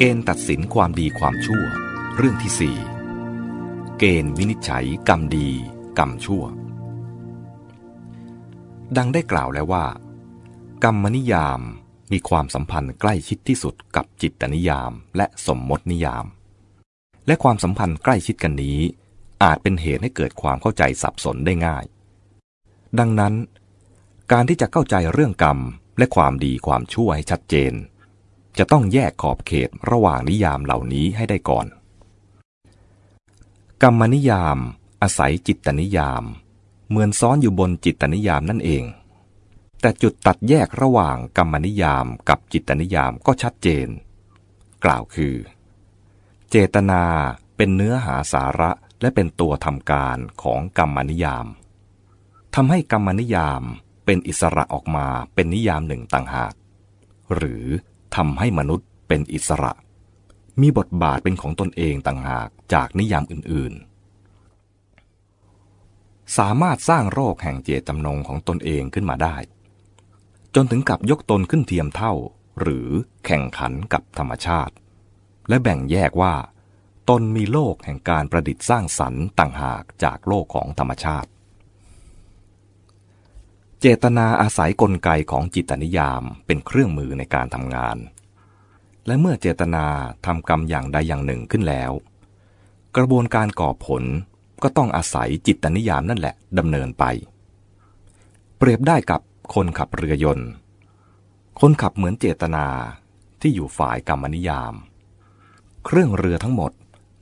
เกณฑ์ตัดสินความดีความชั่ว เรื่องที่สี่เกณฑ์วินิจฉัยกรรมดี กรรมชั่ว ดังได้กล่าวแล้วว่า กรรมนิยามมีความสัมพันธ์ใกล้ชิดที่สุดกับจิตนิยามและสมมตินิยาม และความสัมพันธ์ใกล้ชิดกันนี้ อาจเป็นเหตุให้เกิดความเข้าใจสับสนได้ง่าย ดังนั้น การที่จะเข้าใจเรื่องกรรมและความดีความชั่วให้ชัดเจน จะต้องแยกขอบเขตระหว่างนิยามเหล่านี้ให้ได้ก่อน กรรมนิยาม อาศัยจิตตนิยาม เหมือนซ้อนอยู่บนจิตตนิยามนั่นเอง แต่จุดตัดแยกระหว่างกรรมนิยามกับจิตนิยามก็ชัดเจน กล่าวคือ เจตนาเป็นเนื้อหาสาระและเป็นตัวทำการของกรรมนิยามทำให้กรรมนิยามเป็นอิสระออกมาเป็นนิยามหนึ่งต่างหาก หรือ ทำให้มนุษย์เป็นอิสระ มีบทบาทเป็นของตนเองต่างหากจากนิยามอื่นๆ สามารถสร้างโรคแห่งเจตจำนงของตนเองขึ้นมาได้ จนถึงกับยกตนขึ้นเทียมเท่า หรือแข่งขันกับธรรมชาติ และแบ่งแยกว่า ตนมีโลกแห่งการประดิษฐ์สร้างสรรค์ต่างหากจากโลกของธรรมชาติ เจตนาอาศัยกลไกของจิตนิยามเป็นเครื่องมือในการทำงาน และเมื่อเจตนาทำกรรมอย่างใดอย่างหนึ่งขึ้นแล้ว กระบวนการก่อผลก็ต้องอาศัยจิตนิยามนั่นแหละดำเนินไป เปรียบได้กับคนขับเรือยนต์ คนขับเหมือนเจตนาที่อยู่ฝ่ายกรรมนิยาม เครื่องเรือทั้งหมด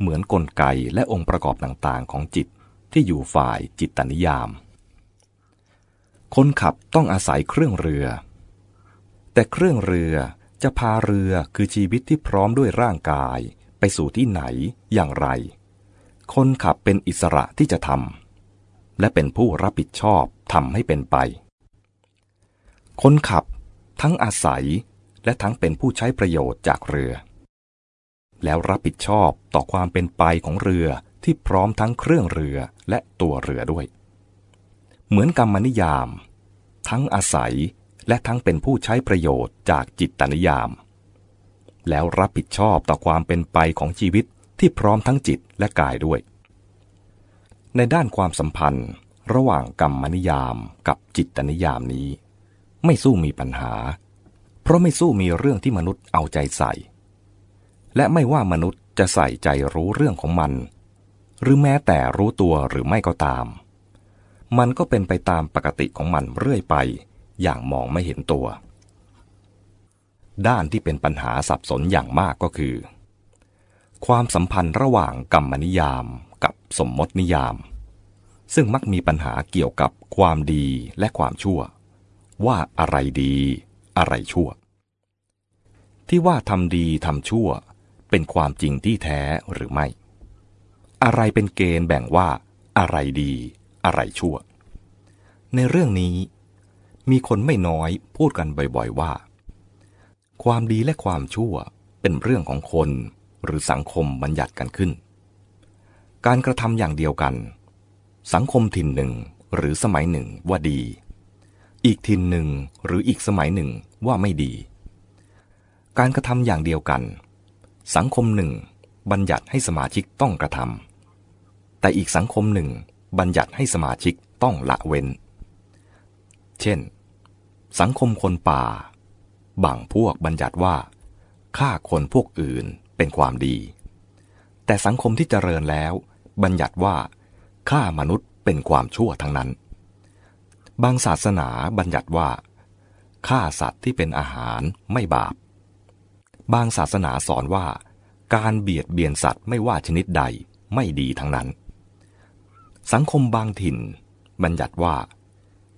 เหมือนกลไกและองค์ประกอบต่างๆ ของจิตที่อยู่ฝ่ายจิตนิยาม คนขับต้องอาศัยเครื่องเรือ แต่เครื่องเรือจะพาเรือคือชีวิตที่พร้อมด้วยร่างกาย ไปสู่ที่ไหนอย่างไร คนขับเป็นอิสระที่จะทำและเป็นผู้รับผิดชอบทำให้เป็นไป คนขับทั้งอาศัยและทั้งเป็นผู้ใช้ประโยชน์จากเรือ แล้วรับผิดชอบต่อความเป็นไปของเรือที่พร้อมทั้งเครื่องเรือและตัวเรือด้วย เหมือนกรรมนิยาม ทั้งอาศัยและทั้งเป็นผู้ใช้ประโยชน์จากจิตตนิยาม แล้วรับผิดชอบต่อความเป็นไปของชีวิตที่พร้อมทั้งจิตและกายด้วย ในด้านความสัมพันธ์ ระหว่างกรรมนิยามกับจิตตนิยามนี้ ไม่สู้มีปัญหา เพราะไม่สู้มีเรื่องที่มนุษย์เอาใจใส่ และไม่ว่ามนุษย์จะใส่ใจรู้เรื่องของมัน หรือแม้แต่รู้ตัวหรือไม่ก็ตาม มันก็เป็นไปตามปกติของมันเรื่อยไป อย่างมองไม่เห็นตัว ด้านที่เป็นปัญหาสับสนอย่างมากก็คือ ความสัมพันธ์ระหว่างกรรมนิยามกับสมมตินิยาม ซึ่งมักมีปัญหาเกี่ยวกับความดีและความชั่ว ว่าอะไรดี อะไรชั่ว ที่ว่าทำดีทำชั่ว เป็นความจริงที่แท้หรือไม่ อะไรเป็นเกณฑ์แบ่งว่า อะไรดี อะไรชั่ว ในเรื่องนี้ มีคนไม่น้อยพูดกันบ่อยๆว่า ความดีและความชั่วเป็นเรื่องของคนหรือสังคมบัญญัติกันขึ้น การกระทำอย่างเดียวกัน สังคมถิ่นหนึ่งหรือสมัยหนึ่งว่าดี อีกถิ่นหนึ่งหรืออีกสมัยหนึ่งว่าไม่ดี การกระทำอย่างเดียวกัน สังคมหนึ่งบัญญัติให้สมาชิกต้องกระทำแต่อีกสังคมหนึ่ง บัญญัติให้สมาชิกต้องละเว้น เช่น สังคมคนป่า บางพวกบัญญัติว่าฆ่าคนพวกอื่นเป็นความดี แต่สังคมที่เจริญแล้ว บัญญัติว่าฆ่ามนุษย์เป็นความชั่วทั้งนั้น บางศาสนาบัญญัติว่าฆ่าสัตว์ที่เป็นอาหารไม่บาป บางศาสนาสอนว่า การเบียดเบียนสัตว์ไม่ว่าชนิดใดไม่ดีทั้งนั้น สังคมบางถิ่น บัญญัติว่า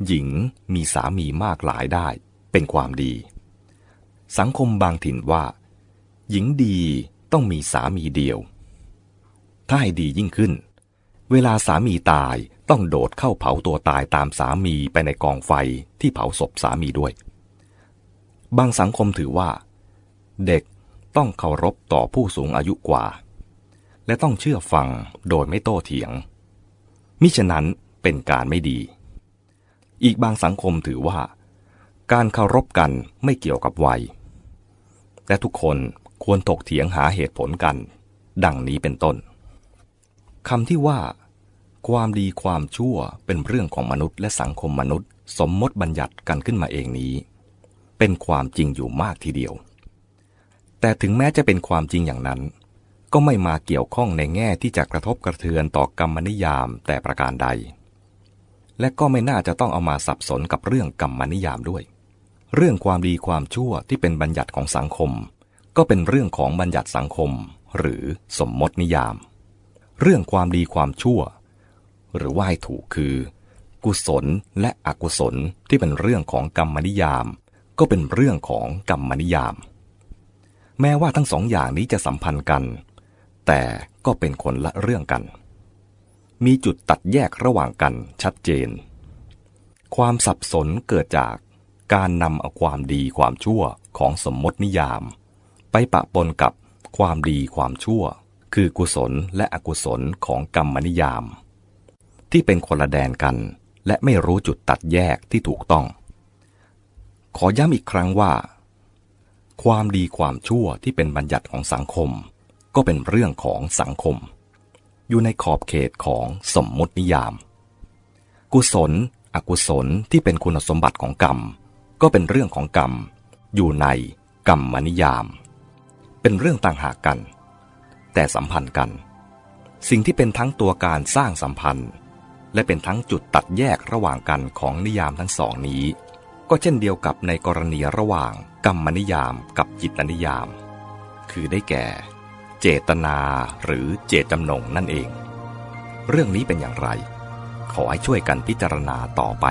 หญิงมีสามีมากหลายได้เป็นความดี สังคมบางถิ่นว่า หญิงดีต้องมีสามีเดียว ถ้าให้ดียิ่งขึ้น เวลาสามีตายต้องโดดเข้าเผาตัวตายตามสามีไปในกองไฟที่เผาศพสามีด้วย บางสังคมถือว่า เด็กต้องเคารพต่อผู้สูงอายุกว่า และต้องเชื่อฟังโดยไม่โต้เถียง มิฉะนั้นเป็นการไม่ดี อีกบางสังคมถือว่า การเคารพกันไม่เกี่ยวกับวัย และทุกคนควรถกเถียงหาเหตุผลกัน ดังนี้เป็นต้นคำที่ว่า ความดีความชั่วเป็นเรื่องของมนุษย์และสังคมมนุษย์สมมติบัญญัติกันขึ้นมาเองนี้ เป็นความจริงอยู่มากทีเดียว แต่ถึงแม้จะเป็นความจริงอย่างนั้น ก็ไม่มาเกี่ยวข้องในแง่ที่จะกระทบกระเทือนต่อกรรมนิยามแต่ประการใด และก็ไม่น่าจะต้องเอามาสับสนกับเรื่องกรรมนิยามด้วย เรื่องความดีความชั่วที่เป็นบัญญัติของสังคม ก็เป็นเรื่องของบัญญัติสังคม หรือสมมตินิยาม เรื่องความดีความชั่ว หรือว่าให้ถูกคือ กุศลและอกุศลที่เป็นเรื่องของกรรมนิยาม ก็เป็นเรื่องของกรรมนิยาม แม้ว่าทั้งสองอย่างนี้จะสัมพันธ์กัน แต่ก็เป็นคนละเรื่องกัน มีจุดตัดแยกระหว่างกันชัดเจน ความสับสนเกิดจากการนำเอาความดีความชั่วของสมมตินิยาม ไปปะปนกับความดีความชั่ว คือกุศลและอกุศลของกรรมนิยาม ที่เป็นคนละแดนกัน และไม่รู้จุดตัดแยกที่ถูกต้อง ขอย้ำอีกครั้งว่า ความดีความชั่วที่เป็นบัญญัติของสังคม ก็เป็นเรื่องของสังคม อยู่ในขอบเขตของสมมตินิยาม กุศล อกุศลที่เป็นคุณสมบัติของกรรม ก็เป็นเรื่องของกรรม อยู่ในกรรมนิยาม เป็นเรื่องต่างหากกัน แต่สัมพันธ์กัน สิ่งที่เป็นทั้งตัวการสร้างสัมพันธ์ และเป็นทั้งจุดตัดแยกระหว่างกันของนิยามทั้งสองนี้ ก็เช่นเดียวกับในกรณีระหว่างกรรมนิยามกับจิตนิยาม คือได้แก่ เจตนาหรือเจตจำนงนั่นเอง เรื่องนี้เป็นอย่างไร ขอให้ช่วยกันพิจารณาต่อไป